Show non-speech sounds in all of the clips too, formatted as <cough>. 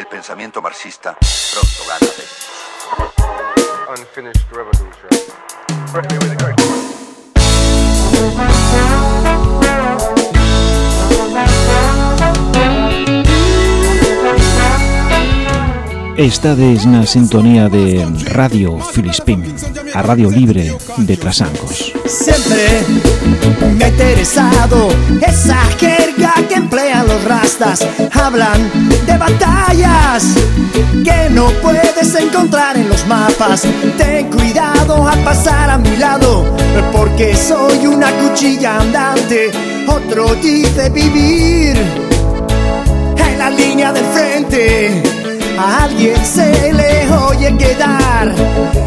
el pensamiento marxista pronto. Estades na sintonía de Radio Filispín, a radio libre de Trasancos. Siempre me ha interesado esa jerga que emplean los rastas. Hablan de batallas que no puedes encontrar en los mapas. Ten cuidado al pasar a mi lado, porque soy una cuchilla andante. Otro dice vivir en la línea del frente. A alguien se le oye quedar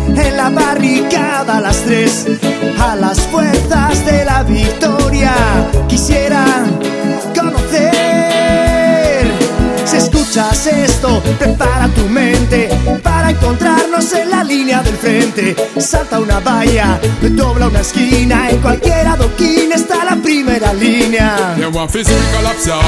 en la barricada a las tres, a las fuerzas de la victoria. Quisiera escuchas esto, prepara tu mente para encontrarnos en la línea del frente. Salta una valla, dobla una esquina, en cualquier adoquín está la primera línea. Them want physical collapse, yeah.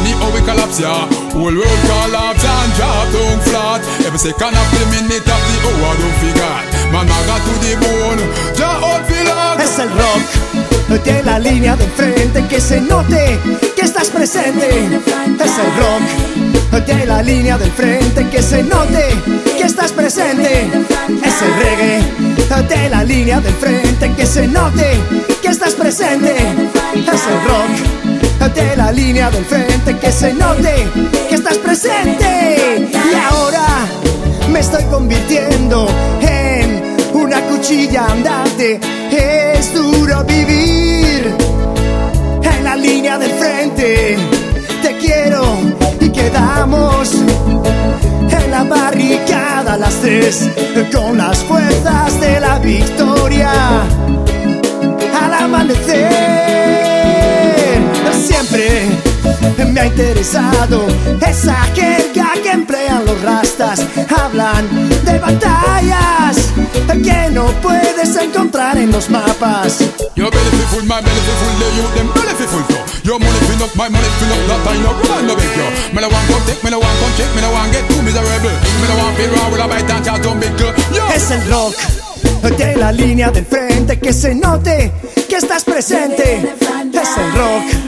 Anyhow we collapse, yeah. Whole world collapse and drop down flat. Every second of the minute of the hour, don't forget. Man, I got to the bone. Jah out feel like. Es el rock de la línea del frente que se note que estás presente. Es el rock de la línea del frente que se note que estás presente. Es el reggae de la línea del frente que se note que estás presente. Es el rock de la línea del frente que se note que estás presente. Y ahora me estoy convirtiendo en una cuchilla andante. Es duro del frente. Te quiero y quedamos en la barricada a las tres con las fuerzas de la victoria. Al amanecer, me ha interesado esa jerga que emplean los rastas. Hablan de batallas que no puedes encontrar en los mapas. Your belly fi full, my belly fi full, the youth them belly fi full too. Your money fi up, my money fi up, that I no run no beg you. Me no want come take, me no want come check, me no want get too miserable. Me no want feel wrong with a bite and chat on big girl. Yo. Es el rock de la línea del frente que se note que estás presente. Es el rock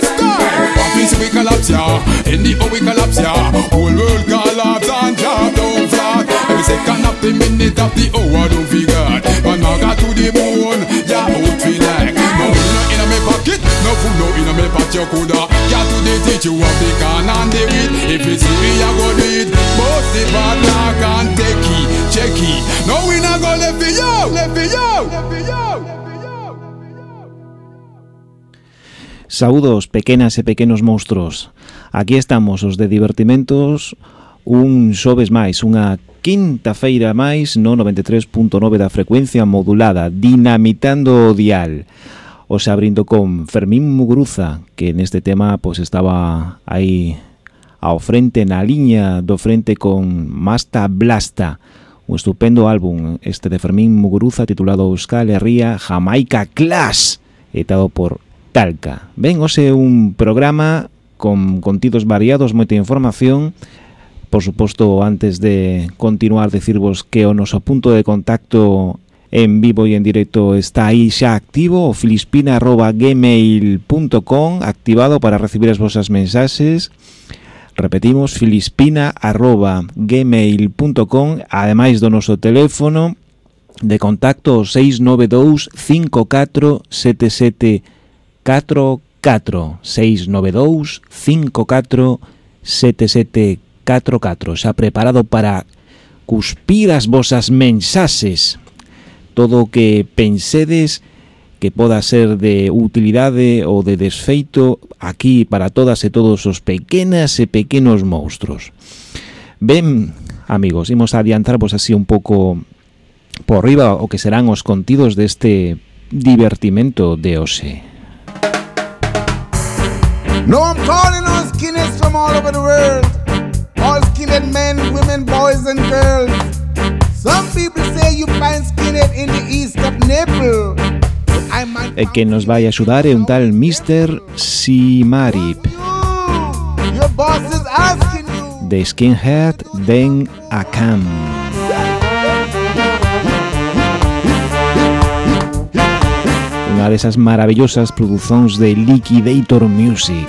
One we collapse, yeah. In the we collapse, yeah. Whole world collapse and drop down flat. Every second of the minute of the hour, don't forget. Man, I got to the moon, yeah, out feel like. No money in my pocket, no food, no in my pot, you coulda. To the teach you of the can and the wheat. If you see me, I go do it. Bust the padlock and take it, check it. No, we not go left for you, left for you, left for you Saúdos, pequenas e pequenos monstruos. Aquí estamos os de divertimentos un xoves máis, unha quinta feira máis no 93.9 da frecuencia modulada, dinamitando o dial. Os abrindo con Fermín Muguruza, que neste tema pois estaba aí ao frente, na liña do frente con Masta Blasta, un estupendo álbum este de Fermín Muguruza titulado Euskal Herria Jamaica Clash, editado por Talca. Ben, hoxe un programa con contidos variados, moita información. Por suposto, antes de continuar, decirvos que o noso punto de contacto en vivo e en directo está aí xa activo, o filispina.gmail.com, activado para recibir as vosas mensaxes. Repetimos, filispina.gmail.com, ademais do noso teléfono de contacto 692 44 692 54 Xa preparado para cuspir as vosas mensaxes. Todo o que pensedes que poda ser de utilidade ou de desfeito aquí para todas e todos os pequenas e pequenos monstruos. Ben, amigos, imos adiantar vos así un pouco por riba o que serán os contidos deste divertimento de hoxe. No, I'm calling on skinheads from all over the world. All skinhead men, women, boys, and girls. Some people say you find skinhead in the east of Naples. E eh, que nos vai axudar é un tal Mr. Simarip De Skinhead Den Akam Akam unha esas maravillosas produzóns de Liquidator Music.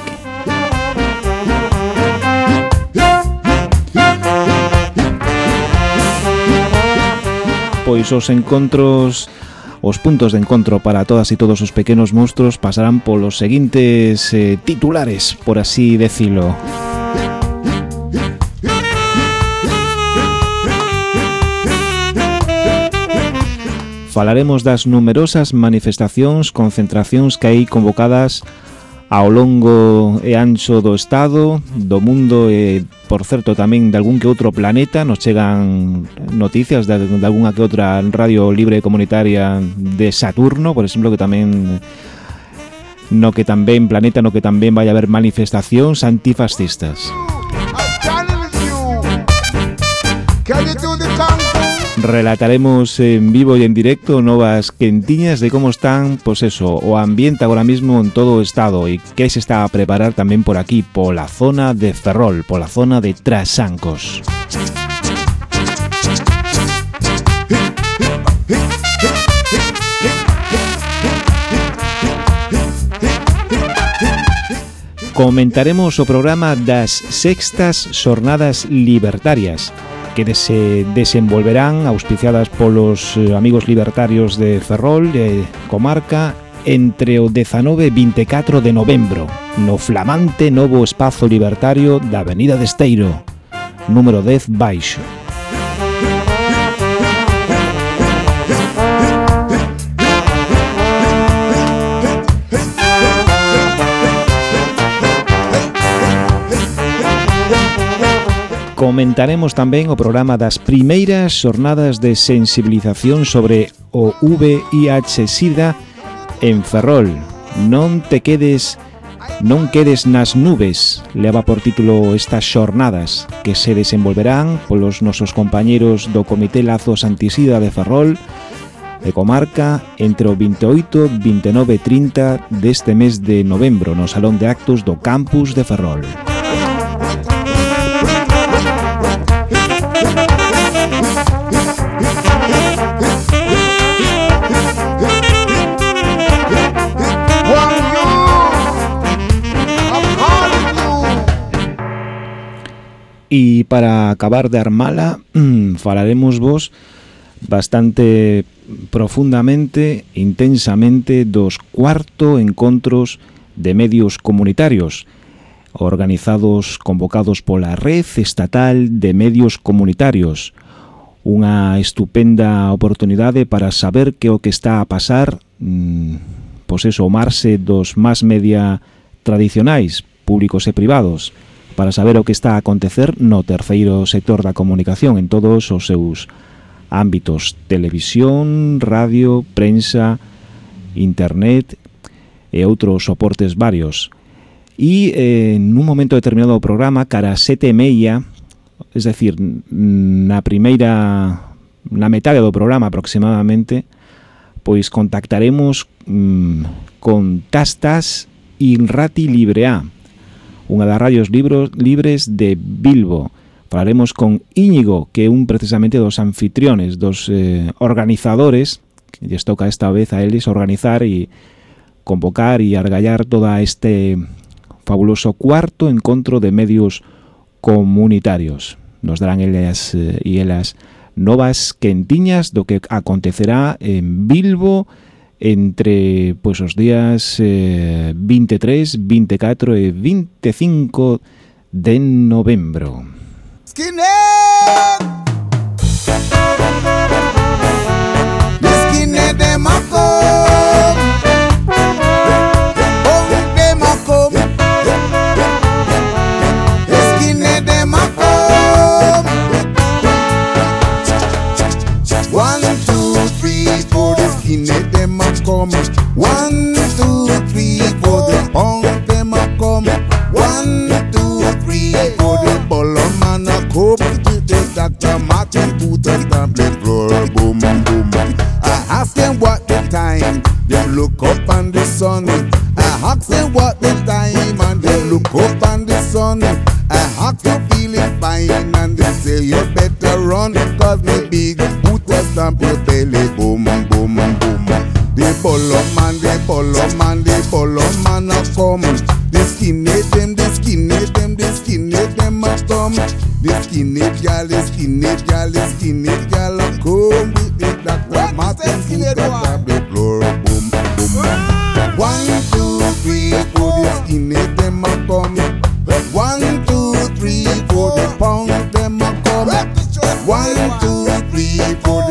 Pois os encontros Os puntos de encontro para todas e todos os pequenos monstruos pasarán polos seguintes eh, titulares, por así decirlo. Música Falaremos das numerosas manifestacións, concentracións que hai convocadas ao longo e ancho do Estado, do mundo e, por certo, tamén de algún que outro planeta. Nos chegan noticias de, de algunha que outra radio libre comunitaria de Saturno, por exemplo, que tamén no que tamén planeta, no que tamén vai haber manifestacións antifascistas. Can you do the Relataremos en vivo e en directo novas quentiñas de como están, pois eso, o ambiente agora mismo en todo estado e que se está a preparar tamén por aquí, pola zona de Ferrol, pola zona de Trasancos. Comentaremos o programa das sextas xornadas libertarias que se desenvolverán auspiciadas polos eh, amigos libertarios de Ferrol, de Comarca, entre o 19 e 24 de novembro, no flamante novo espazo libertario da Avenida de Esteiro, número 10 Baixo. Comentaremos tamén o programa das primeiras xornadas de sensibilización sobre o VIH-Sida en Ferrol. Non te quedes Non quedes nas nubes, leva por título estas xornadas que se desenvolverán polos nosos compañeros do Comité Lazos Antisida de Ferrol de comarca entre o 28, 29 e 30 deste mes de novembro no Salón de Actos do Campus de Ferrol. E para acabar de armala, mm, falaremos vos bastante profundamente, intensamente, dos cuarto encontros de medios comunitarios, organizados, convocados pola Red Estatal de Medios Comunitarios. Unha estupenda oportunidade para saber que o que está a pasar, mm, pois eso, marse dos más media tradicionais, públicos e privados, para saber o que está a acontecer no terceiro sector da comunicación en todos os seus ámbitos, televisión, radio, prensa, internet e outros soportes varios. E eh, un momento determinado do programa, cara a sete e meia, es decir, na primeira, na metade do programa aproximadamente, pois contactaremos mm, con Tastas Inrati Libre A, unha das radios libros libres de Bilbo. Falaremos con Íñigo, que é un precisamente dos anfitriones, dos eh, organizadores, que lles toca esta vez a eles organizar e convocar e argallar toda este fabuloso cuarto encontro de medios comunitarios. Nos darán elas eh, e elas novas quentiñas do que acontecerá en Bilbo, entre pois os días eh, 23, 24 e 25 de novembro. Skinhead! Come. One, two, three, four, the punk them a come. One, two, three, four, the bolo man a come. The Dr. Martin Luther stamp the floor, boom, boom. I ask them what the time, they look up on the sun. I ask them what the time, and they look up on the sun. I ask you feeling fine, and they say you better run, cause me big boot a stamp your belly, boom, boom. The polo man, the polo man, the polo man a come. The skinny them, the skinny them, the skinny them a come. The skinny gal, the skinny gal, the skinny gal a come with the Dr. Martin Luther stamp the floor, boom, boom. One, two, three, four, the skinny them a come. One, two, three, four, the pound them a come. One, two, three, four,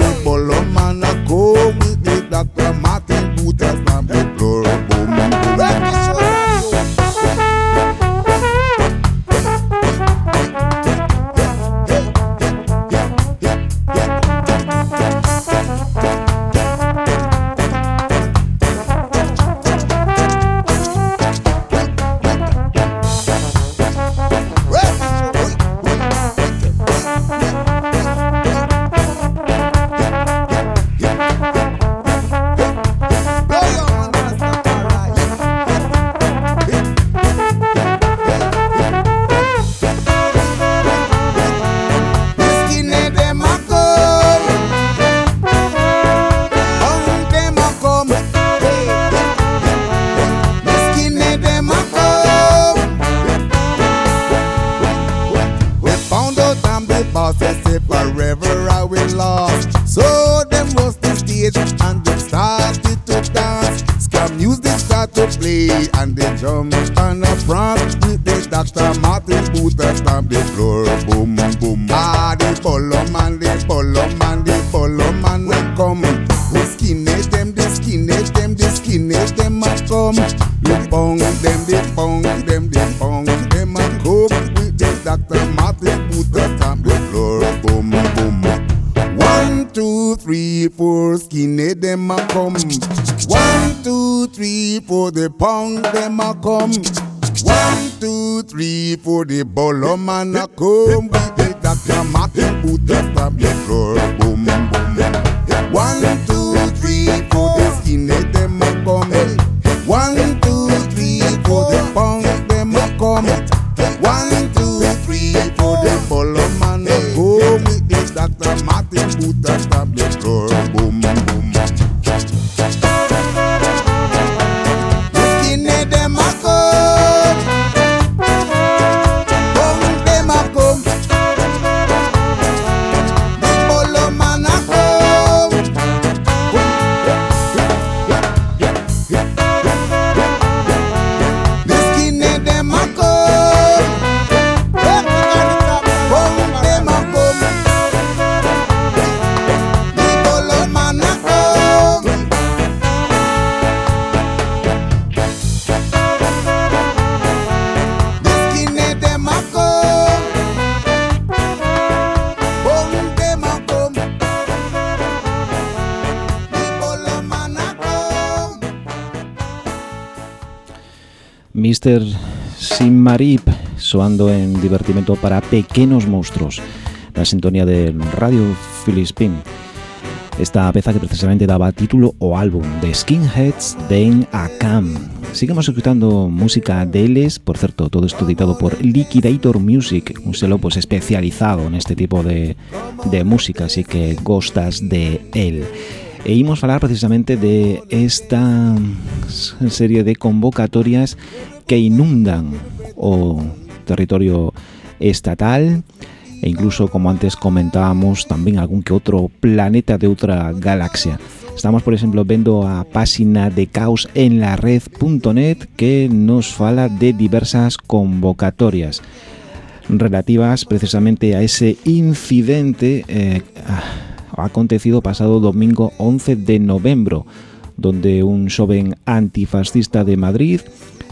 Mr. Simarip soando en divertimento para pequenos monstruos na sintonía de Radio Filispín esta peza que precisamente daba título ao álbum de Skinheads Den Akam Seguimos escutando música deles, por certo, todo isto editado por Liquidator Music, un selo pues, especializado neste tipo de, de música, así que gostas de él. E imos falar precisamente de esta serie de convocatorias que inundan o territorio estatal e incluso, como antes comentábamos, tamén algún que outro planeta de outra galaxia. Estamos, por exemplo, vendo a páxina de caos en la red.net que nos fala de diversas convocatorias relativas precisamente a ese incidente eh, acontecido pasado domingo 11 de novembro donde un xoven antifascista de Madrid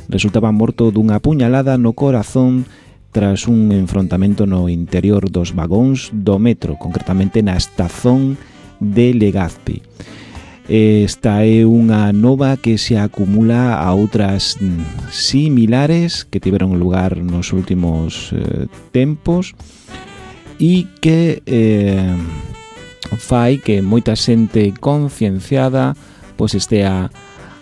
resultaba morto dunha puñalada no corazón tras un enfrontamento no interior dos vagóns do metro, concretamente na estazón de Legazpi. Esta é unha nova que se acumula a outras mm, similares que tiveron lugar nos últimos eh, tempos e que eh, fai que moita xente concienciada pois estea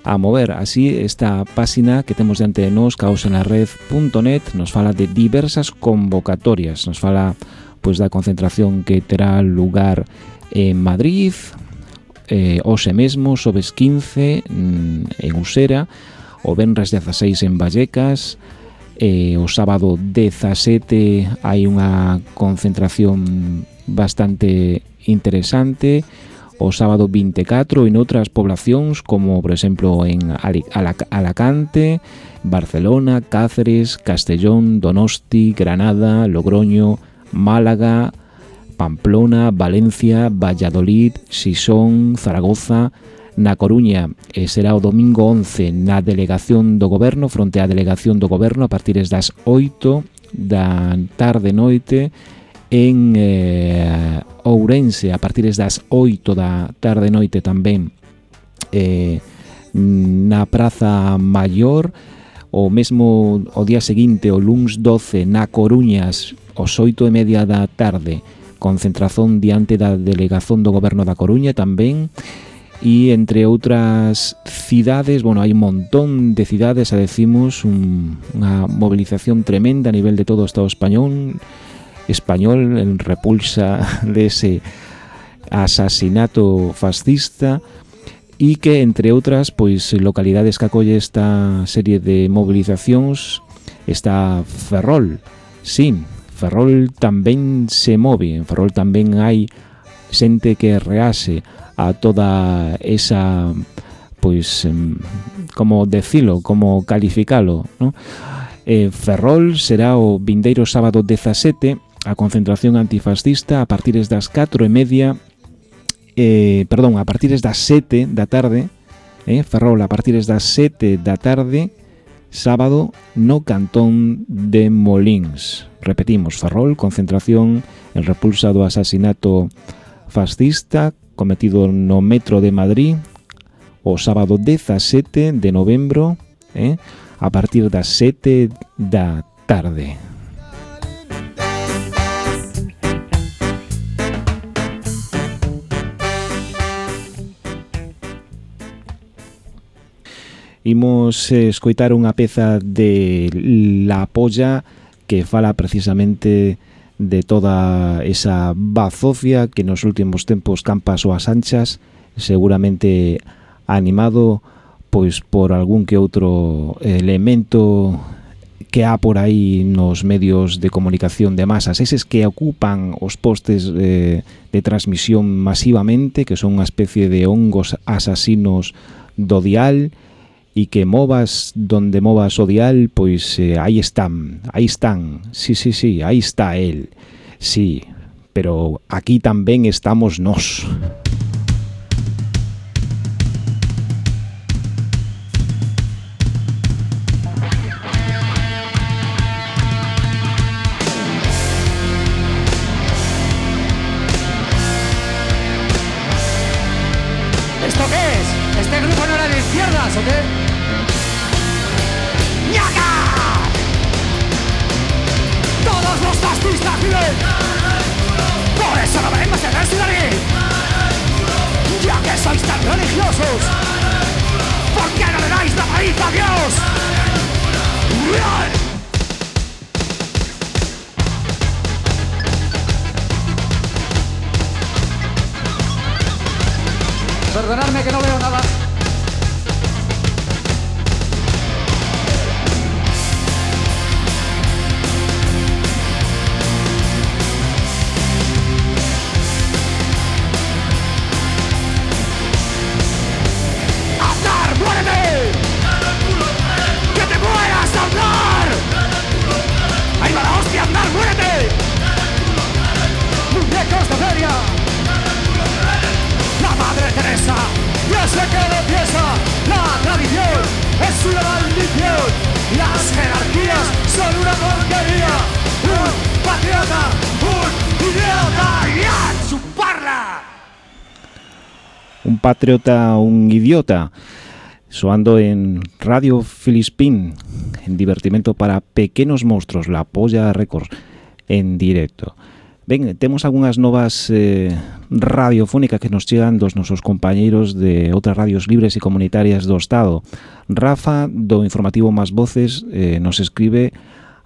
a mover. Así, esta páxina que temos diante de nós, caosenlared.net, nos fala de diversas convocatorias, nos fala pois da concentración que terá lugar en Madrid, eh, hoxe mesmo, sobes 15 mm, en Usera, o Benres 16 en Vallecas, eh, o sábado 17 hai unha concentración bastante interesante, o sábado 24 en outras poblacións como, por exemplo, en Alacante, Barcelona, Cáceres, Castellón, Donosti, Granada, Logroño, Málaga, Pamplona, Valencia, Valladolid, Sison, Zaragoza, na Coruña. E será o domingo 11 na delegación do goberno fronte á delegación do goberno a partir das 8 da tarde noite en eh, Ourense a partir das 8 da tarde noite tamén eh, na Praza Maior o mesmo o día seguinte o LUNS 12 na Coruñas os 8 e media da tarde concentración diante da delegación do goberno da Coruña tamén e entre outras cidades, bueno, hai un montón de cidades, a decimos, un, unha movilización tremenda a nivel de todo o Estado español, español en repulsa <laughs> dese asasinato fascista e que, entre outras, pois localidades que acolle esta serie de movilizacións está Ferrol. Sí, Ferrol tamén se move, en Ferrol tamén hai xente que rease a toda esa pois como decilo, como calificalo, ¿no? Eh, Ferrol será o vindeiro sábado 17 a concentración antifascista a partir das 4 e media eh, perdón, a partir das 7 da tarde eh, Ferrol a partir das 7 da tarde sábado no cantón de Molins. Repetimos, Ferrol, concentración en repulsa do asasinato fascista cometido no metro de Madrid o sábado 17 de novembro eh, a partir das 7 da tarde. Imos escoitar unha peza de La Polla que fala precisamente de toda esa bazofia que nos últimos tempos campas ou as anchas, seguramente animado pois por algún que outro elemento que há por aí nos medios de comunicación de masas, eses que ocupan os postes eh, de transmisión masivamente, que son unha especie de hongos asasinos do dial, e que movas donde movas o dial, pois eh, aí están, aí están, sí, sí, sí, aí está el, sí, pero aquí tamén estamos nós. ¿Esto qué es? ¿Este grupo no era de izquierdas o? Sois tan religiosos ¿Por qué no le la paliza a Dios? Perdonadme que no veo nada La Madre Teresa. Ya sé que lo piensa La tradición es una maldición. Las jerarquías son una porquería. Un patriota, un idiota y a chuparla. Un patriota, un idiota, soando en Radio Filispín, en divertimento para pequenos monstruos, la polla Records, en directo. Ben, temos algunhas novas eh, radiofónicas que nos chegan dos nosos compañeiros de outras radios libres e comunitarias do Estado. Rafa, do informativo Más Voces, eh, nos escribe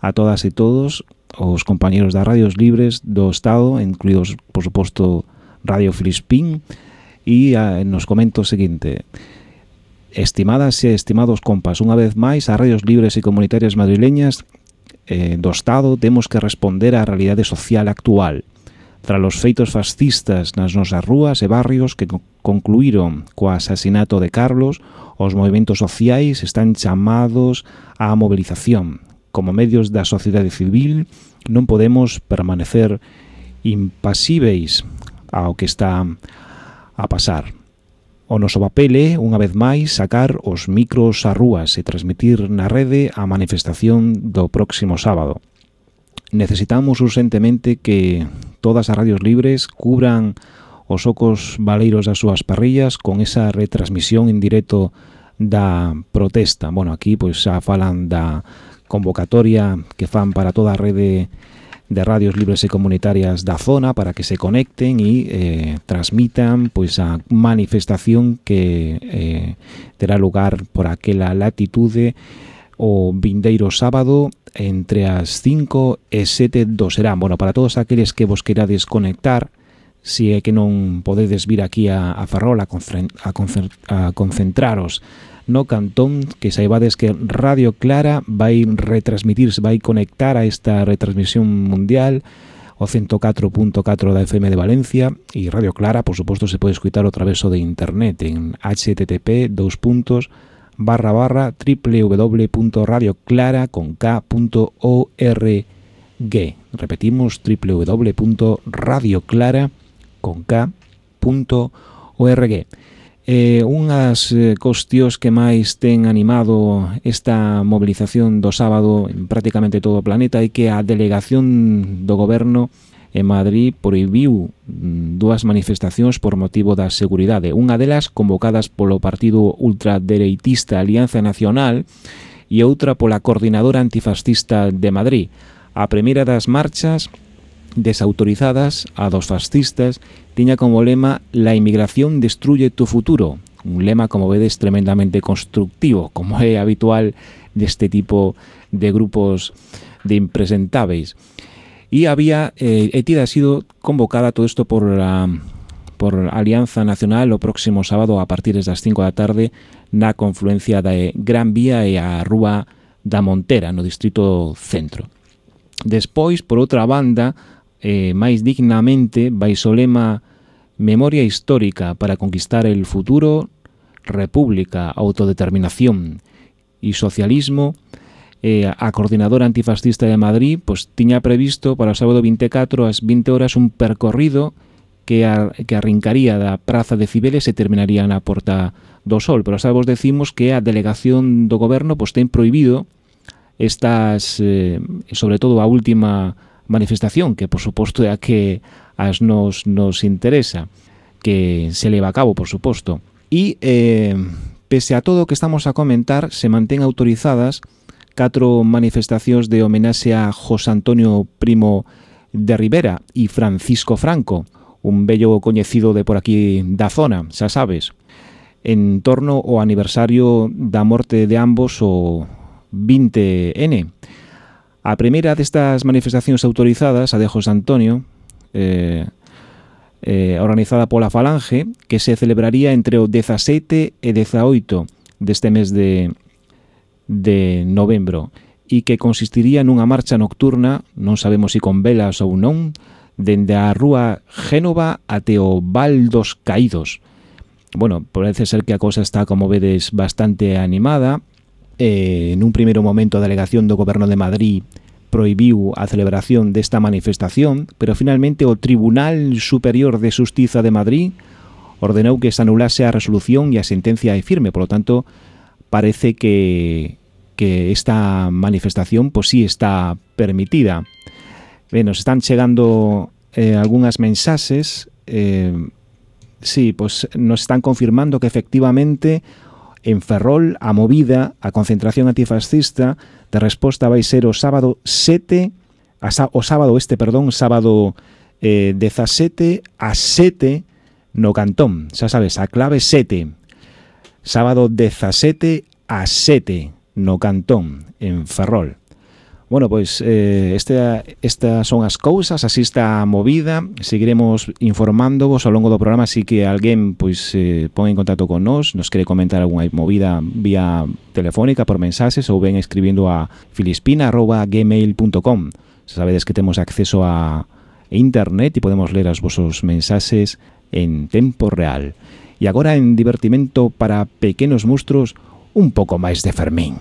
a todas e todos os compañeiros das radios libres do Estado, incluídos, por suposto, Radio Filispín, e a, nos comenta o seguinte... Estimadas e estimados compas, unha vez máis, as radios libres e comunitarias madrileñas eh, do Estado temos que responder á realidade social actual tras os feitos fascistas nas nosas rúas e barrios que concluíron co asasinato de Carlos, os movimentos sociais están chamados á mobilización. Como medios da sociedade civil non podemos permanecer impasíveis ao que está a pasar. O noso papel é, unha vez máis, sacar os micros a rúas e transmitir na rede a manifestación do próximo sábado. Necesitamos urgentemente que todas as radios libres cubran os ocos valeiros das súas parrillas con esa retransmisión en directo da protesta. Bueno, aquí pois xa falan da convocatoria que fan para toda a rede de radios libres e comunitarias da zona para que se conecten e eh, transmitan pois a manifestación que eh, terá lugar por aquela latitude o vindeiro sábado entre as 5 e 7 do serán. Bueno, para todos aqueles que vos querades conectar, se é que non podedes vir aquí a, a Ferrol a, a, a concentraros no cantón que saibades que Radio Clara vai retransmitirse, vai conectar a esta retransmisión mundial o 104.4 da FM de Valencia e Radio Clara, por suposto, se pode escutar o traveso de internet en http dos puntos barra barra www.radioclara.org Repetimos www.radioclara.org Eh, unhas eh, cuestións que máis ten animado esta mobilización do sábado en prácticamente todo o planeta é que a delegación do goberno en Madrid proibiu mm, dúas manifestacións por motivo da seguridade. Unha delas convocadas polo partido ultradereitista Alianza Nacional e outra pola coordinadora antifascista de Madrid. A primeira das marchas desautorizadas a dos fascistas tiña como lema La inmigración destruye tu futuro, un lema, como vedes, tremendamente constructivo, como é habitual deste tipo de grupos de impresentáveis. E había, eh, e tida sido convocada todo isto por a por Alianza Nacional o próximo sábado a partir das 5 da tarde na confluencia da Gran Vía e a Rúa da Montera, no distrito centro. Despois, por outra banda, eh, máis dignamente baixo o lema Memoria histórica para conquistar el futuro, república, autodeterminación e socialismo, eh, a coordinadora antifascista de Madrid pois, tiña previsto para o sábado 24 ás 20 horas un percorrido que, ar, que arrincaría da Praza de Cibeles e terminaría na Porta do Sol. Pero xa vos decimos que a delegación do goberno pois, ten prohibido estas, eh, sobre todo a última manifestación que por suposto é a que as nos nos interesa que se leva a cabo por suposto e eh, pese a todo o que estamos a comentar se mantén autorizadas catro manifestacións de homenaxe a José Antonio Primo de Rivera e Francisco Franco, un bello coñecido de por aquí da zona, xa sabes, en torno ao aniversario da morte de ambos o 20N. A primeira destas manifestacións autorizadas, a de José Antonio, eh, eh, organizada pola Falange, que se celebraría entre o 17 e 18 deste mes de, de novembro e que consistiría nunha marcha nocturna, non sabemos se si con velas ou non, dende a rúa Génova até o Val dos Caídos. Bueno, parece ser que a cosa está, como vedes, bastante animada, eh, nun primeiro momento a delegación do Goberno de Madrid proibiu a celebración desta manifestación, pero finalmente o Tribunal Superior de Justiza de Madrid ordenou que se anulase a resolución e a sentencia é firme, Por lo tanto, parece que, que esta manifestación pois sí está permitida. Ben, nos están chegando eh, algunhas mensaxes, eh, sí, pois nos están confirmando que efectivamente En Ferrol, a movida, a concentración antifascista de resposta vai ser o sábado 7, a, o sábado este, perdón, sábado eh, 17 a 7 no Cantón, xa sabes, a clave 7. Sábado 17 a 7 no Cantón, en Ferrol. Bueno, pois eh, este, estas son as cousas, así está a movida, seguiremos informándovos ao longo do programa, así que alguén pois eh, pon en contacto con nós, nos quere comentar algunha movida vía telefónica, por mensaxes ou ben escribindo a filispina.gmail.com Sabedes que temos acceso a internet e podemos ler as vosos mensaxes en tempo real. E agora en divertimento para pequenos monstruos, un pouco máis de Fermín.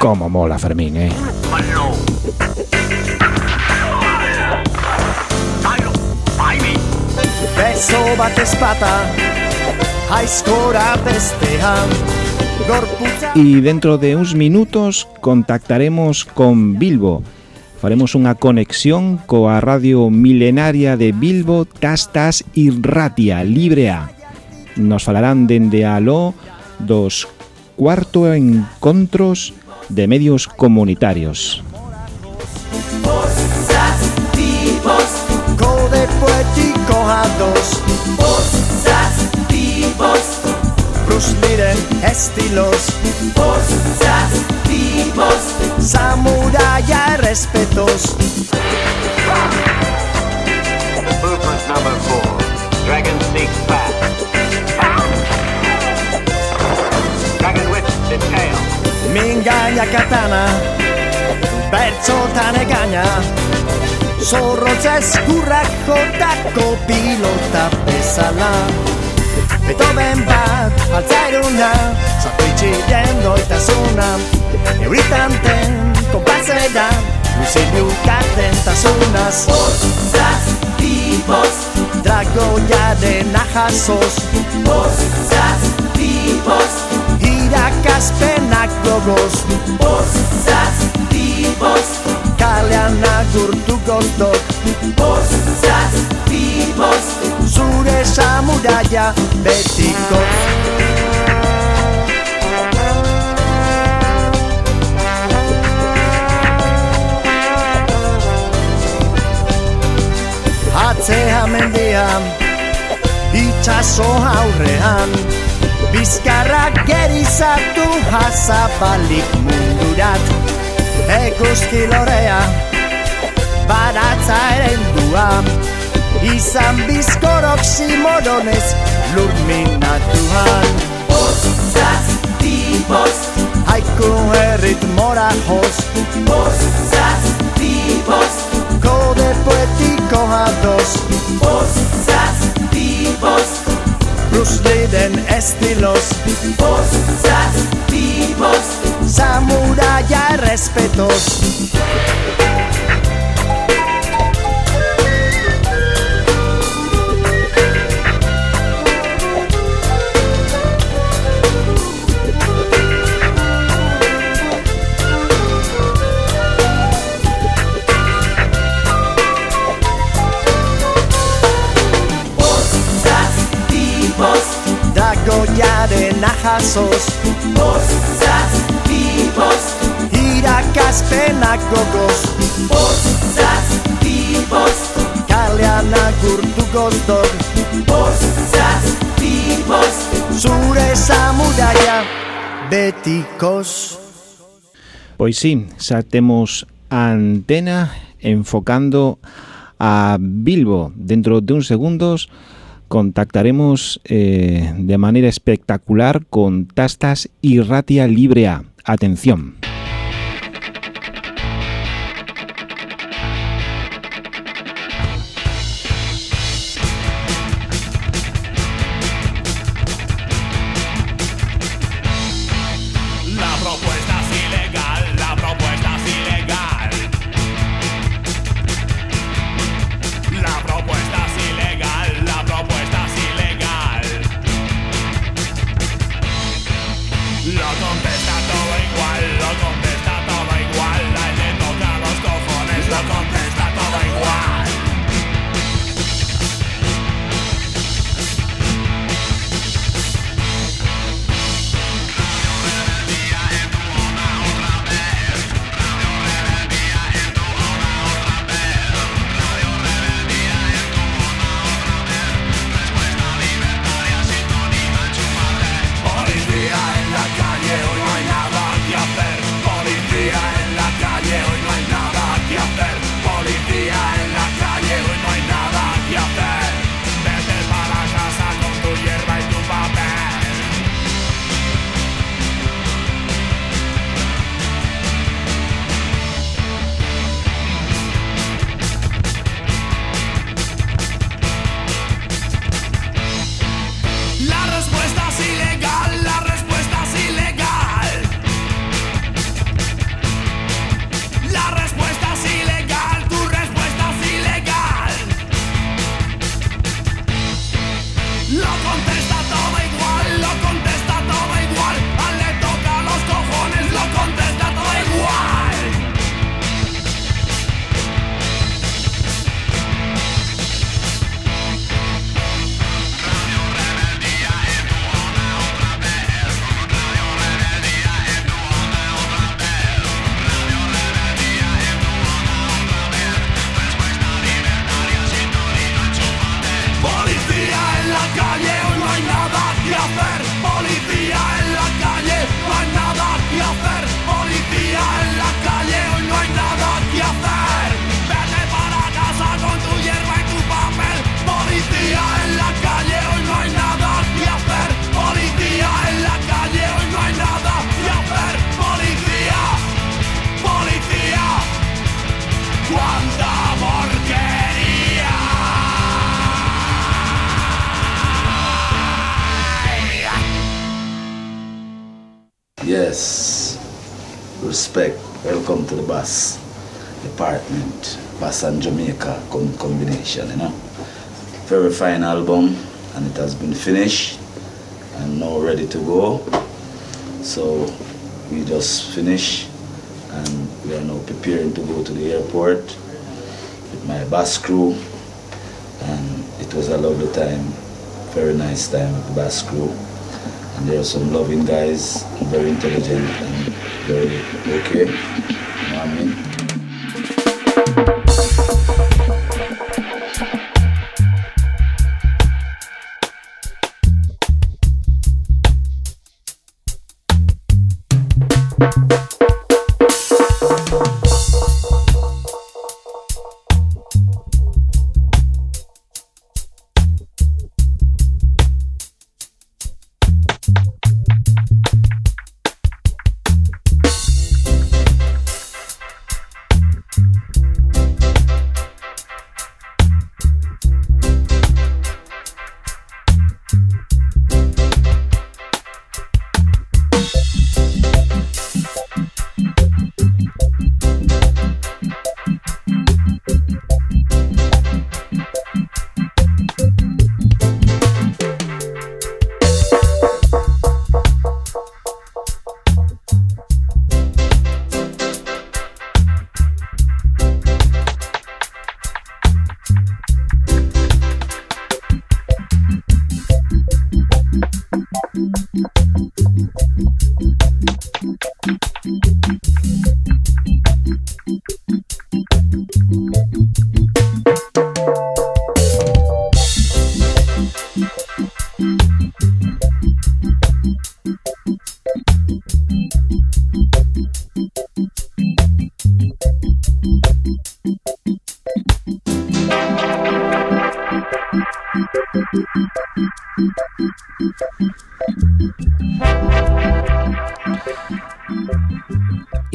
Como mola Fermín, eh? Beso Y dentro de uns minutos contactaremos con Bilbo. Faremos unha conexión coa radio milenaria de Bilbo Tastas Irratia, Libre A. Nos falarán dende aló dos cuarto encontros de medios comunitarios. estilos, samuraya respetos. Mingaia katana Bertzotan egaina. Zorrotza eskurrak jotako pilota bezala. Beethoven bat, altzairuna Zapitxi den doitasuna. Euritan ten, kompazera da Luzik biukaten tasunaz Hortzaz, biboz Dragoiaren ahazoz Hortzaz, biboz Irakaspenak gogoz. Voces vivos Kalean agurtu gozdok Voces vivos Zure samuraia betikoz Atzea mendian Itxaso aurrean Bizkarrak gerizatu Hazabalik mundurat. Eguzki lorea Baratza eren duan Izan bizkorok simoronez Lurminatuan Voces vivos Haiku erritmora hoz Voces vivos Kode estilos. Voces vivos. Samuraya respetos Ajasoz Voces vivos. Irakaspenak gogoz Voces vivos. Kalean agurtu gozdok Voces vivos. Zure samuraia betikoz Pois sí, xa temos a antena enfocando a Bilbo. Dentro de uns segundos contactaremos eh, de maneira espectacular con Tastas Irratia Libre A. Atención. Yes. Respect. Welcome to the bus department. Bus and Jamaica com- combination, you know. Very fine album and it has been finished and now ready to go. So we just finished and we are now preparing to go to the airport with my bus crew and it was a lovely time, very nice time with the bus crew. And there are some loving guys, very intelligent and very okay. You know what I mean?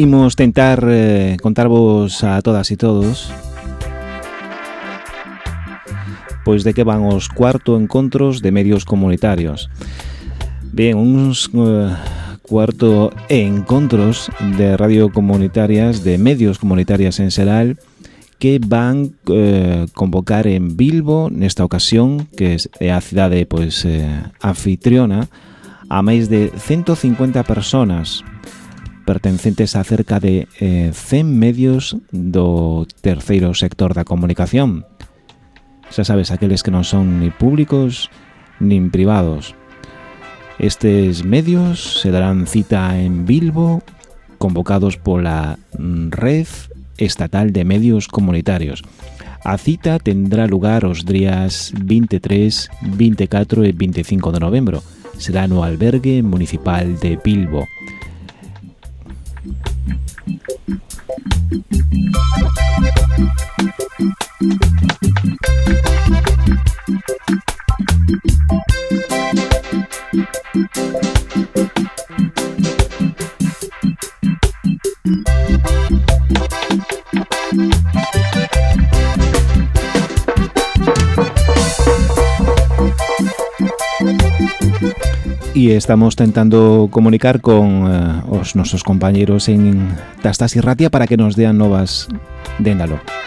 imos tentar eh, contarvos a todas e todos pois de que van os cuarto encontros de medios comunitarios. Bien, uns eh, cuarto encontros de radio comunitarias, de medios comunitarias en Seral, que van eh, convocar en Bilbo nesta ocasión, que é a cidade pois, eh, anfitriona, a máis de 150 personas pertencentes a cerca de eh, 100 medios do terceiro sector da comunicación. Xa sabes, aqueles que non son ni públicos nin privados. Estes medios se darán cita en Bilbo, convocados pola mm, Red Estatal de Medios Comunitarios. A cita tendrá lugar os días 23, 24 e 25 de novembro. Será no albergue municipal de Bilbo. Thank e estamos tentando comunicar con eh, os nosos compañeros en Tastas e Ratia para que nos dean novas de Endalo.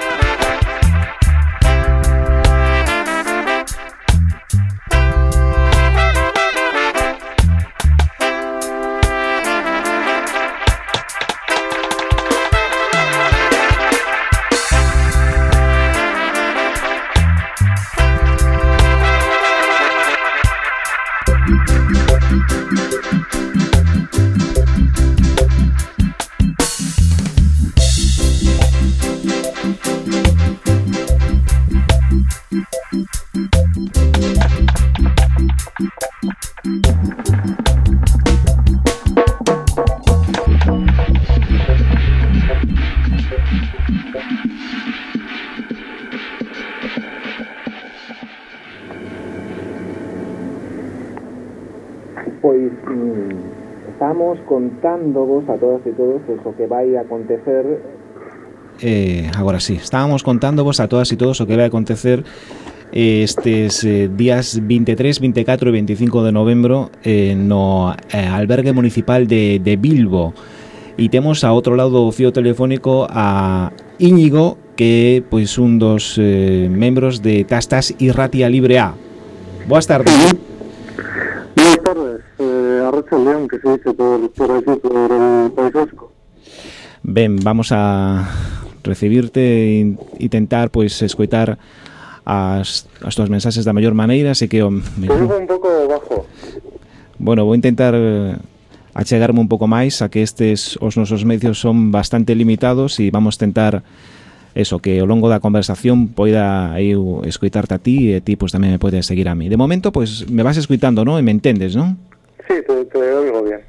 Estamos contándovos a todas e todos o que vai acontecer. Eh, agora sí, estábamos contándovos a todas e todos o que vai acontecer estes eh, días 23, 24 e 25 de novembro eh, no eh, albergue municipal de, de Bilbo. E temos a outro lado do fío telefónico a Íñigo que é pois un dos eh, membros de Tastas y Ratia Libre A. Boas tardes. eh, investigación que se dice por, por aquí, por el País Vasco. Ben, vamos a recibirte e intentar pois escoitar as, as túas mensaxes da mellor maneira, así que... Te digo un pouco bajo. Bueno, vou intentar eh, achegarme un pouco máis a que estes os nosos medios son bastante limitados e vamos tentar eso, que ao longo da conversación poida eu escoitarte a ti e ti pois, tamén me podes seguir a mí. De momento, pois, me vas escoitando, non? E me entendes, non? Sí, te, te oigo bien.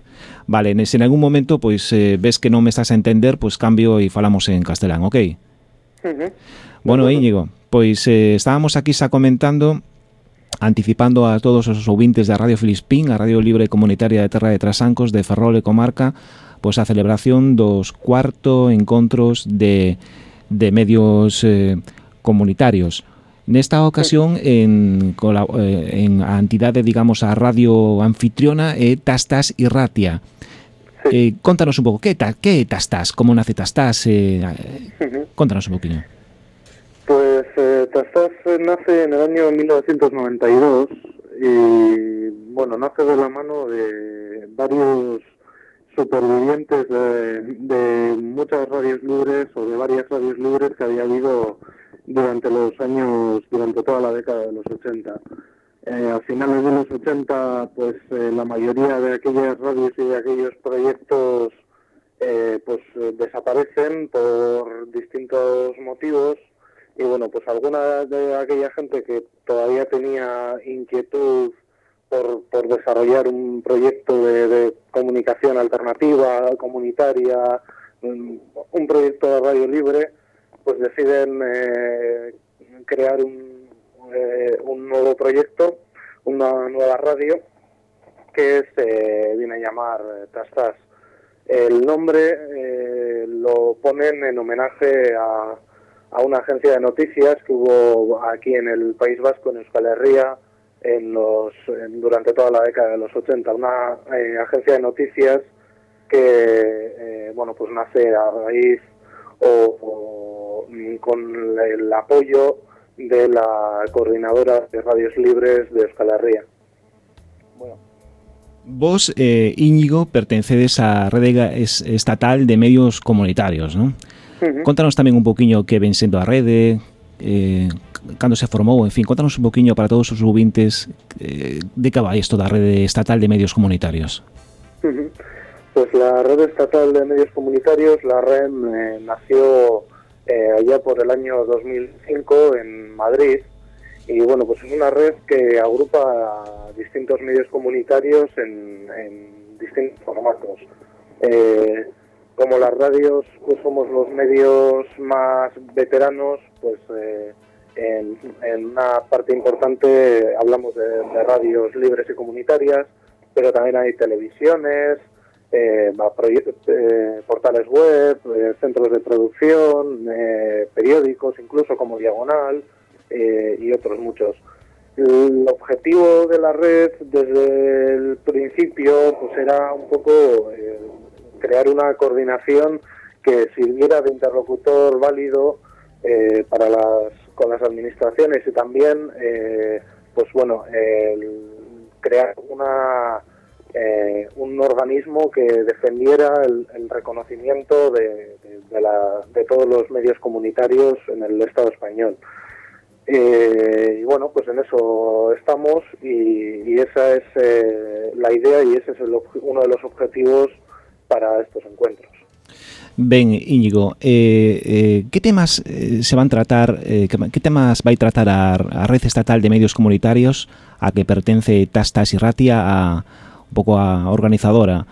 Vale, se en algún momento pois eh, ves que non me estás a entender, pois cambio e falamos en castelán, ok? Uh -huh. Bueno, Íñigo, pois eh, estábamos aquí xa comentando anticipando a todos os ouvintes da Radio Filispín, a Radio Libre Comunitaria de Terra de Trasancos de Ferrol e Comarca, pois a celebración dos cuarto encontros de, de medios eh, comunitarios. Nesta ocasión, en, eh, en a entidade, digamos, a radio anfitriona Tastas y Ratia. Eh, contanos un pouco, que, ta, que é Tastas? Como nace Tastas? Eh, contanos un poquinho. Pues eh, Tastas nace en el año 1992 y bueno, nace de la mano de varios supervivientes de, de muchas radios libres o de varias radios libres que había habido durante los años, durante toda la década de los 80. Eh, a finales de los 80, pues eh, la mayoría de aquellas radios y de aquellos proyectos eh, pues eh, desaparecen por distintos motivos y bueno, pues alguna de aquella gente que todavía tenía inquietud por, por desarrollar un proyecto de, comunicación alternativa, comunitaria, un, un proyecto de radio libre, pues deciden eh, crear un, eh, un nuevo proyecto, una nueva radio, que se viene a llamar eh, Tastas. El nombre eh, lo ponen en homenaje a, a una agencia de noticias que hubo aquí en el País Vasco, en Euskal Herria, en los, en- durante toda la década de los 80. Una eh, agencia de noticias que eh, bueno pues nace a raíz o, con el apoyo de la coordinadora de radios libres de Euskal Herria. Vos, eh, Íñigo, pertencedes á rede ga- es- estatal de medios comunitarios, non? Ujú. Contanos tamén un poquinho que ven sendo a rede, eh, cando se formou, en fin, contanos un poquinho para todos os ouvintes eh, de que vai isto da rede estatal de medios comunitarios. Pues la red estatal de medios comunitarios, la REM, eh, nació eh, allá por el año 2005 en Madrid y bueno, pues es una red que agrupa distintos medios comunitarios en, distintos formatos. Eh, como las radios pues somos los medios más veteranos, pues eh, en, una parte importante hablamos de radios libres y comunitarias, pero también hay televisiones, eh, eh, portales web, eh, centros de producción, eh, periódicos, incluso como Diagonal y otros muchos. El objetivo de la red desde el principio pues era un poco crear una coordinación que sirviera de interlocutor válido para las con las administraciones y también pues bueno crear una eh, un organismo que defendiera el, reconocimiento de, la- de todos los medios comunitarios en el Estado español. Eh, y bueno, pues en eso estamos y, esa es eh, la idea y ese es el uno de los objetivos para estos encuentros. Ben, Íñigo, que temas se van tratar, eh, que, que temas vai tratar a, a Red Estatal de Medios Comunitarios a que pertence Tastas y Ratia a un poco a organizadora,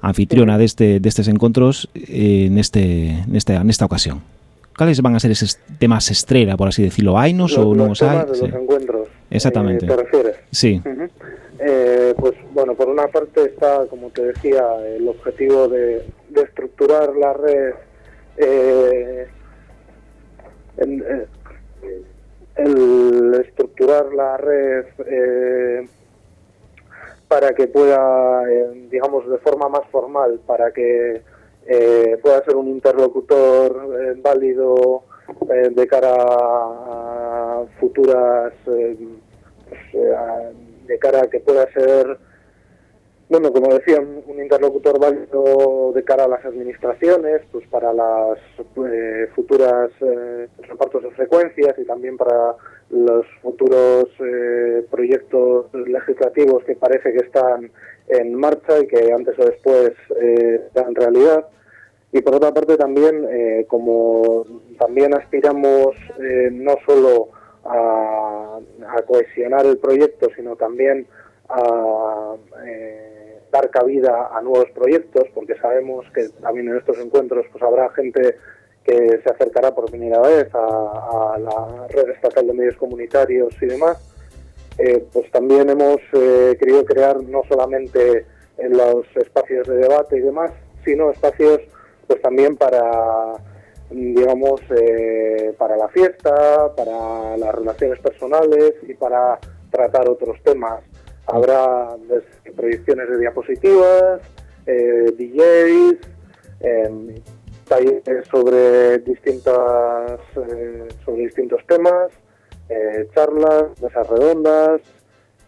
anfitriona de, este, de estos encontros eh, en, este, en, esta, ocasión. ¿Cuáles van a ser esos temas estrella, por así decirlo? ¿Ainos los, o no los, hay? Sí. los encuentros. Eh, Exactamente. Eh, ¿Te refieres? Sí. Eh, pues bueno, por una parte está, como te decía, el objetivo de, estructurar la red. Eh, el, eh, el, estructurar la red para que pueda, eh, digamos, de forma más formal, para que eh, pueda ser un interlocutor eh, válido eh, de cara a futuras, eh, pues, de cara a que pueda ser bueno, como decía, un, un interlocutor válido de cara a las administraciones, pues para las eh, futuras eh, repartos de frecuencias y también para los futuros eh, proyectos legislativos que parece que están en marcha y que antes o después eh, realidad. Y por otra parte también, eh, como también aspiramos eh, no solo a, a cohesionar el proyecto, sino también a eh, dar cabida a nuevos proyectos, porque sabemos que también en estos encuentros pues habrá gente que se acercará por primera vez a, a la red estatal de medios comunitarios y demás, eh, pues también hemos eh, querido crear no solamente en los espacios de debate y demás, sino espacios pues también para digamos eh, para la fiesta, para las relaciones personales y para tratar otros temas. Habrá proyecciones de diapositivas, DJs, talleres sobre distintas eh, sobre distintos temas, eh, charlas, mesas redondas.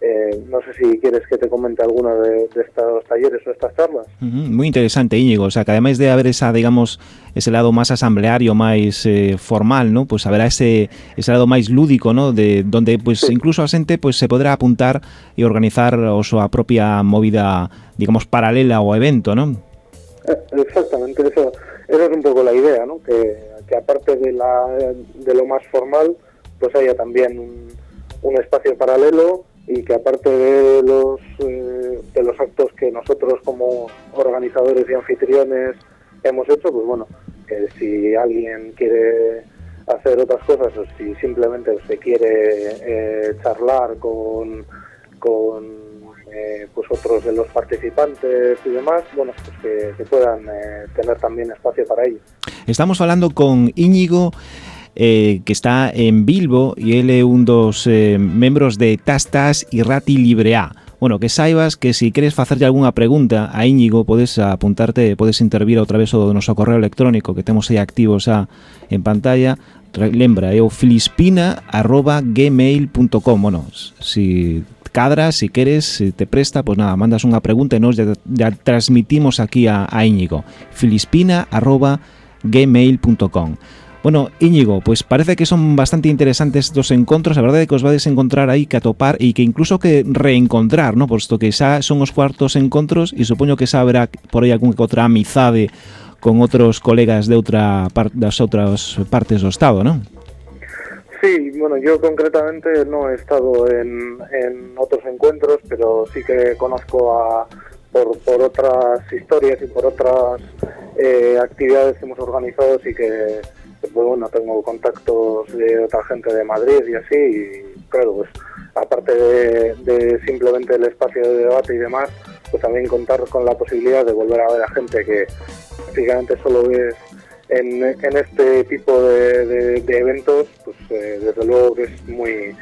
eh, no sé si quieres que te comente alguna de, de estos talleres o estas charlas. Moi interesante, Íñigo, o sea, que ademais de haber esa, digamos, ese lado máis asambleario, máis eh, formal, ¿no? Pues haberá ese ese lado máis lúdico, ¿no? De donde pues incluso a pues se podrá apuntar e organizar a súa propia movida, digamos, paralela ao evento, ¿no? Eh, Exactamente, eso, eso es un poco la idea, ¿no? Que, aparte de, lo más formal, pues haya también un, espacio paralelo y que aparte de los, eh, de los actos que nosotros como organizadores y anfitriones hemos hecho, pues bueno, si alguien quiere hacer otras cosas o si simplemente se quiere eh, charlar con, con eh, pues otros de los participantes y demás, bueno, pues que, puedan eh, tener también espacio para ello. Estamos falando con Íñigo eh, que está en Bilbo e ele é un dos eh, membros de Tastas e Rati Libre A. Bueno, que saibas que si queres facerlle algunha pregunta a Íñigo podes apuntarte, podes intervir outra vez o do noso correo electrónico que temos aí activo xa en pantalla lembra, é o filispina.gmail.com Bueno, si cadra, si queres, si te presta, pues nada, mandas unha pregunta e nos ya, ya transmitimos aquí a, a Íñigo. filispina.gmail.com Bueno, Íñigo, pues parece que son bastante interesantes estos encontros, a verdade é que os vades encontrar aí que atopar e que incluso que reencontrar, ¿no? posto que xa son os cuartos encontros e supoño que xa haberá por aí algún que outra amizade con outros colegas de outra par das outras partes do Estado, non? Sí, bueno, yo concretamente no he estado en, en otros encuentros, pero sí que conozco a, por, por otras historias y por otras eh, actividades que hemos organizado, sí que, pues bueno, tengo contactos de otra gente de Madrid y así, y claro, pues aparte de, de simplemente el espacio de debate y demás, pues también contar con la posibilidad de volver a ver a gente que prácticamente solo ves en, en este tipo de, de- de eventos, pues eh, desde luego que es muy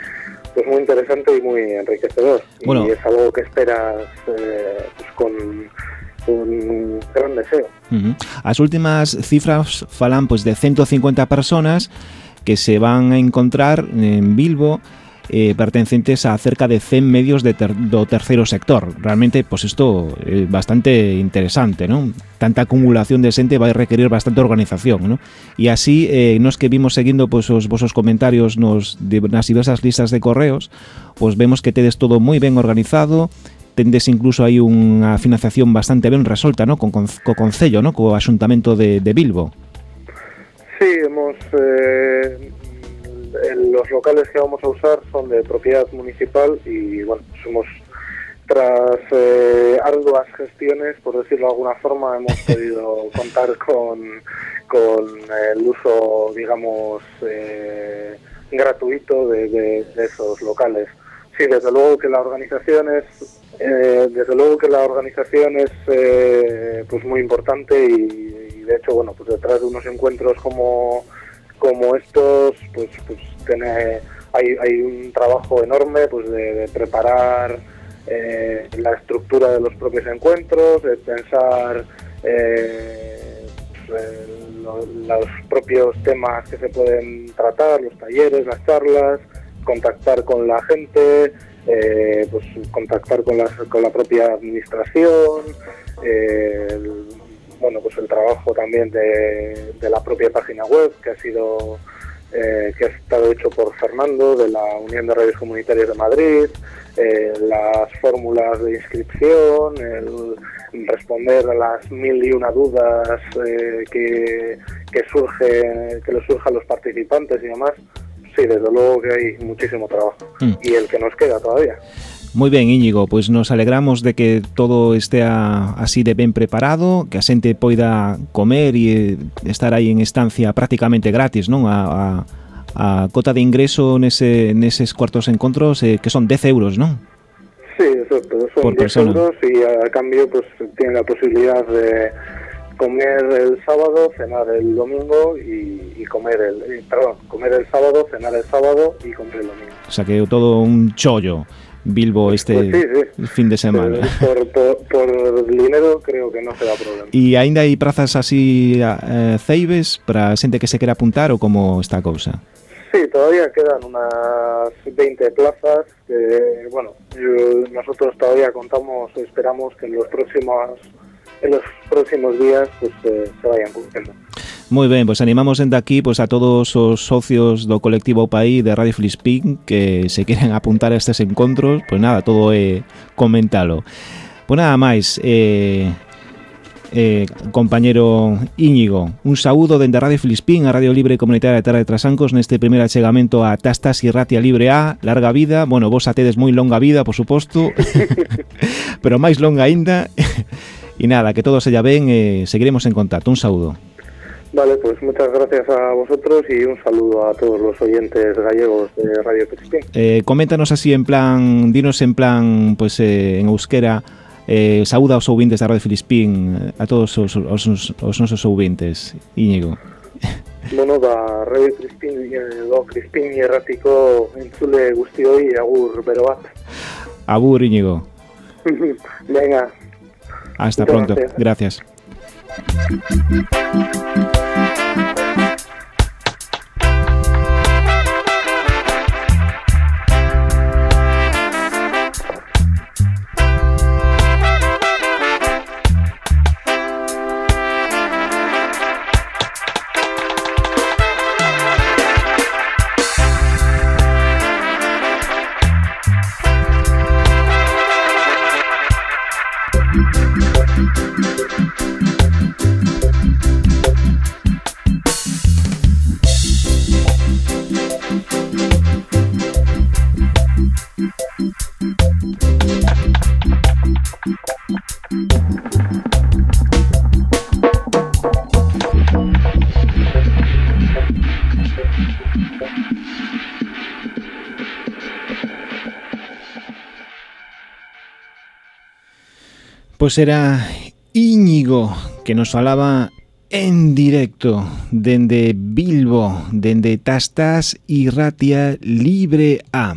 pues muy interesante y muy enriquecedor. Bueno. Y es algo que esperas eh, pues con, con gran deseo. Uh -huh. As últimas cifras falan pois de 150 personas que se van a encontrar en Bilbo eh, pertencentes a cerca de 100 medios de ter do terceiro sector. Realmente, pois isto é eh, bastante interesante, non? Tanta acumulación de xente vai requerir bastante organización, non? E así, eh, nos que vimos seguindo pois, os vosos comentarios nos, de, nas diversas listas de correos, pois vemos que tedes todo moi ben organizado, tendes incluso aí unha financiación bastante ben resolta, no? Con, con, co Concello, no? Co Axuntamento de, de Bilbo. Sí, hemos eh, los locales que vamos a usar son de propiedad municipal y bueno, pues hemos tras eh, arduas gestiones, por decirlo de alguna forma, hemos <laughs> podido contar con, con el uso, digamos, eh, gratuito de, de- de esos locales. Sí, desde luego que la organización es, eh, desde luego que la organización es, eh, pues muy importante y, y de hecho, bueno, pues detrás de unos encuentros como como estos, pues, pues tiene hay, hay un trabajo enorme pues de, preparar eh, la estructura de los propios encuentros, de pensar eh, pues, lo- los propios temas que se pueden tratar, los talleres, las charlas, contactar con la gente, eh, pues contactar con, las- con la propia administración, bueno, pues el trabajo también de, de la propia página web que ha sido eh, que ha estado hecho por Fernando de la Unión de Radios Comunitarias de Madrid, eh, las fórmulas de inscripción, el responder a las mil y una dudas eh, que, que surge que les surja a los participantes y demás. Sí, desde luego que hay muchísimo trabajo Mm. y el que nos queda todavía. Moi ben, Íñigo, pois nos alegramos de que todo estea así de ben preparado, que a xente poida comer e eh, estar aí en estancia prácticamente gratis, non? A, a, a cota de ingreso nese, neses cuartos encontros eh, que son 10 euros, non? Sí, exacto. Son Por 10 persona. euros y a cambio pues tienen la posibilidad de comer el sábado, cenar el domingo y, y comer el... y, perdón, comer el sábado, cenar el sábado y comer el domingo. O sea que todo un chollo Bilbo este Pues sí, sí. fin de semana. Por, por, por dinero creo que no será problema. E aínda hai prazas así eh, ceibes para xente que se quera apuntar ou como está a cousa? Sí, todavía quedan unas 20 plazas que, bueno, yo- nosotros todavía contamos, esperamos que en los próximos en los próximos días pues eh, se vayan cumpliendo. Moi ben, pois animamos dende aquí pois a todos os socios do colectivo Paí de Radio Flispín que se queren apuntar a estes encontros, pois nada, todo eh, é comentalo. Pois nada máis, eh, eh, compañero Íñigo. Un saúdo dende Radio Filispín, a Radio Libre Comunitaria de Terra de Trasancos, neste primeiro achegamento a Tastas e Ratia Libre A, larga vida, bueno, vos atedes moi longa vida, por suposto, <laughs> <laughs> pero máis longa aínda, <laughs> e nada, que todo sella ben, eh, seguiremos en contacto. Un saúdo. Vale, pues muchas gracias a vosotros y un saludo a todos los oyentes gallegos de Radio Crispín. Eh, coméntanos así en plan, dinos en plan, pues eh, en euskera, eh, saúda aos ouvintes da Radio Filispín, eh, a todos os, os, os, os nosos ouvintes, Íñigo. <laughs> Bueno, da Radio Crispín, eh, do Crispín erratiko entzule guztioi agur bero bat. Abur, Íñigo. <laughs> Venga, Hasta Muchas pronto. gracias. Gracias. thank you Pois era Íñigo que nos falaba en directo dende Bilbo, dende Tastas e Ratia Libre A.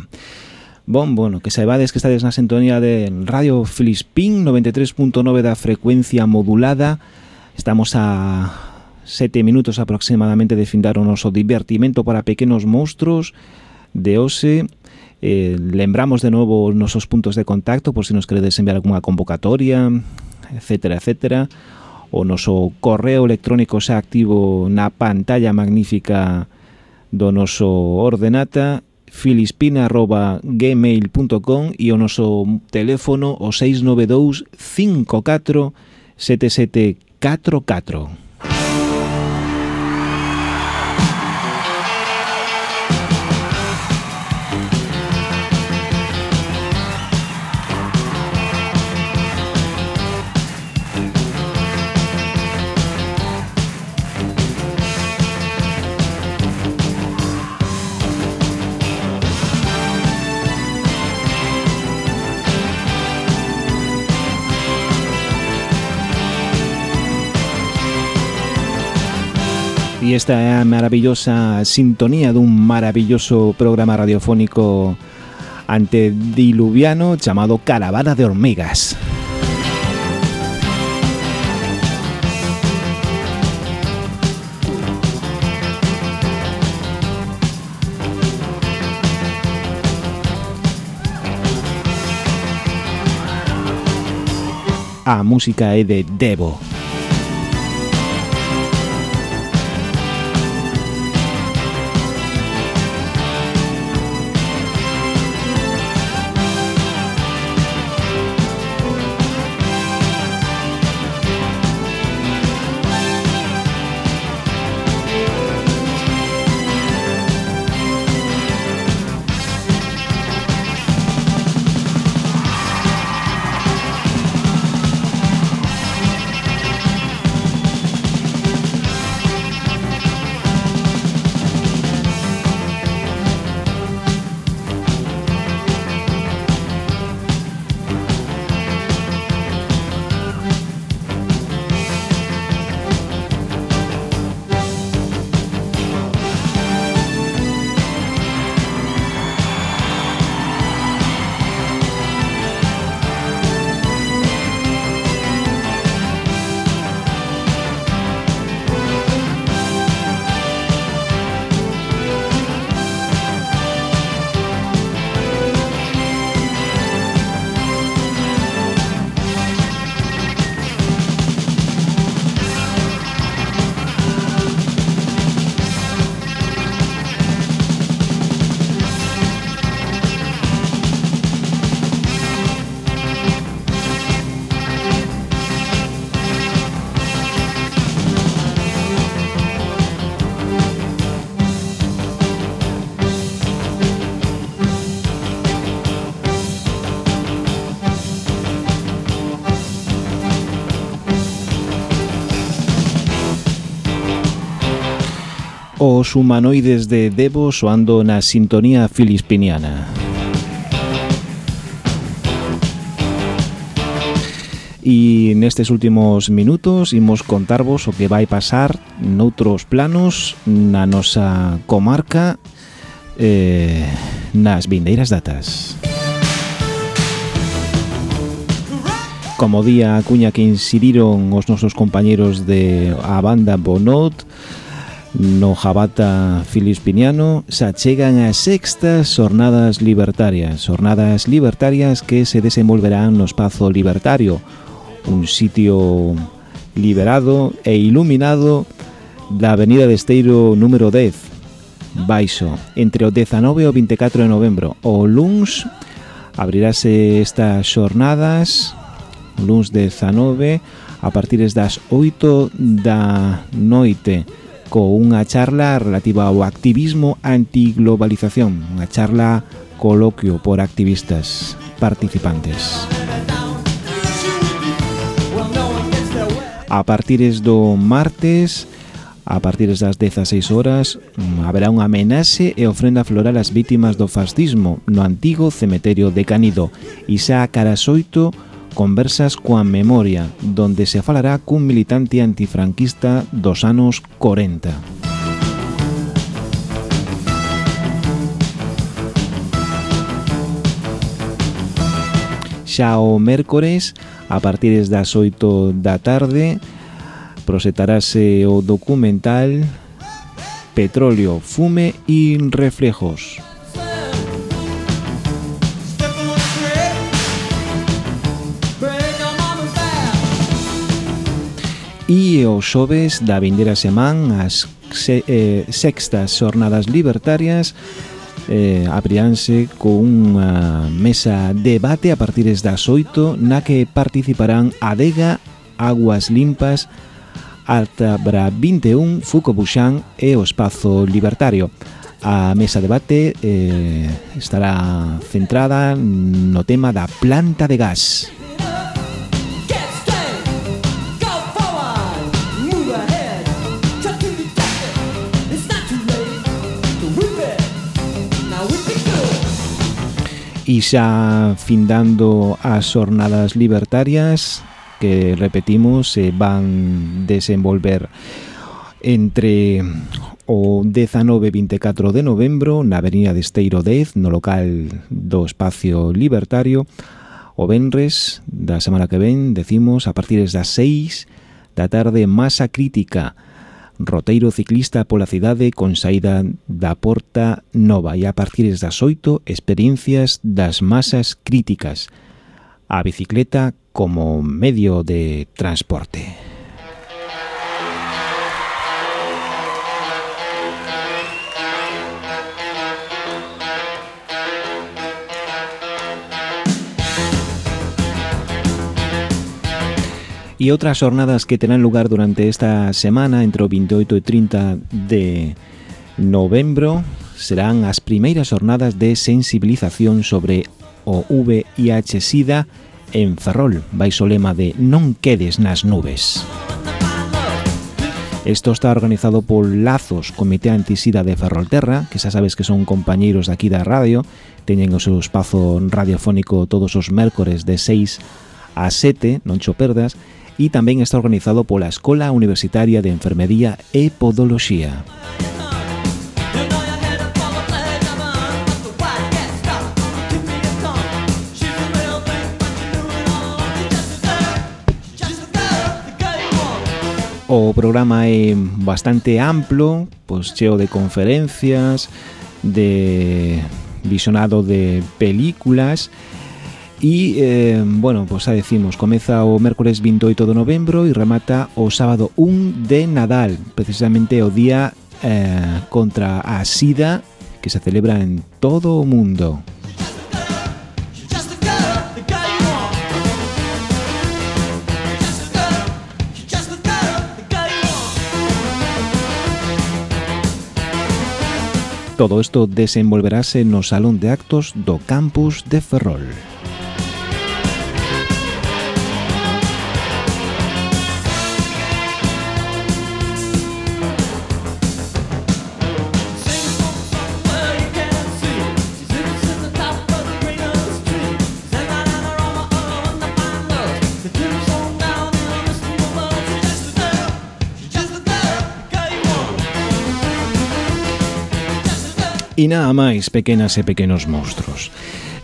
Bon, bueno, que saibades que estades na sintonía de Radio Filispín 93.9 da frecuencia modulada. Estamos a sete minutos aproximadamente de findar o noso divertimento para pequenos monstruos de Ose. Eh, lembramos de novo os nosos puntos de contacto por se si nos queredes enviar algunha convocatoria, etcétera, etcétera. O noso correo electrónico xa activo na pantalla magnífica do noso ordenata filispina.gmail.com e o noso teléfono o 692 54 7744. E esta maravillosa sintonía dun maravilloso programa radiofónico antediluviano chamado Caravana de Hormigas. A música é de Devo. os humanoides de Debo soando na sintonía filipiniana. E nestes últimos minutos imos contarvos o que vai pasar noutros planos na nosa comarca eh, nas vindeiras datas. Como día a cuña que incidiron os nosos compañeros de a banda Bonot, No Jabata filispiniano se achegan as sextas xornadas libertarias, xornadas libertarias que se desenvolverán no espazo libertario, un sitio liberado e iluminado da Avenida de Esteiro número 10, baixo, entre o 19 e o 24 de novembro. O LUNS abrirase estas xornadas, LUNS 19, a partir das 8 da noite, cunha charla relativa ao activismo antiglobalización, unha charla coloquio por activistas participantes. A partires do martes, a partir das 16 horas, mm, haberá unha amenaxe e ofrenda floral ás vítimas do fascismo no antigo cemeterio de Canido. isa a caras 8. Conversas coa Memoria, donde se falará cun militante antifranquista dos anos 40. xa o mércores a partir das 8 da tarde proxectarase o documental Petróleo, fume e reflejos. E os xoves da vindeira semana as se, eh, sextas xornadas libertarias eh, abriránse unha mesa debate a partir das 8 na que participarán Adega, Aguas Limpas, Alta Bra 21, Fuco Buxán e o Espazo Libertario. A mesa debate eh, estará centrada no tema da planta de gas. E xa findando as jornadas libertarias que repetimos se van desenvolver entre o 19 e 24 de novembro na Avenida de Esteiro 10 no local do Espacio Libertario. O Benres da semana que ven decimos a partir das 6 da tarde masa crítica roteiro ciclista pola cidade con saída da Porta Nova e a partir das 8 experiencias das masas críticas a bicicleta como medio de transporte. e outras xornadas que terán lugar durante esta semana entre o 28 e 30 de novembro serán as primeiras xornadas de sensibilización sobre o VIH-Sida en Ferrol, baixo lema de Non quedes nas nubes. Isto está organizado por Lazos, Comité Antisida de Ferrolterra, que xa sabes que son compañeiros daqui da radio, teñen o seu espazo radiofónico todos os mércores de 6 a 7, non cho perdas, e tamén está organizado pola Escola Universitaria de Enfermería e Podoloxía. O programa é bastante amplo, pois cheo de conferencias, de visionado de películas e E, eh, bueno, pois xa decimos, comeza o mércores 28 de novembro e remata o sábado 1 de Nadal, precisamente o día eh, contra a SIDA que se celebra en todo o mundo. Todo isto desenvolverase no Salón de Actos do Campus de Ferrol. E nada máis, pequenas e pequenos monstruos.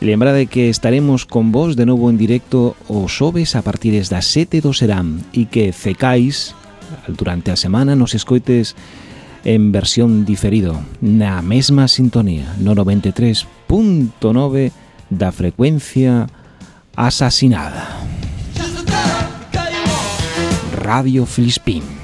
Lembrade que estaremos con vos de novo en directo o xoves a partir das 7 do Serán e que cecais durante a semana nos escoites en versión diferido na mesma sintonía no 93.9 da frecuencia asasinada. Radio Filispín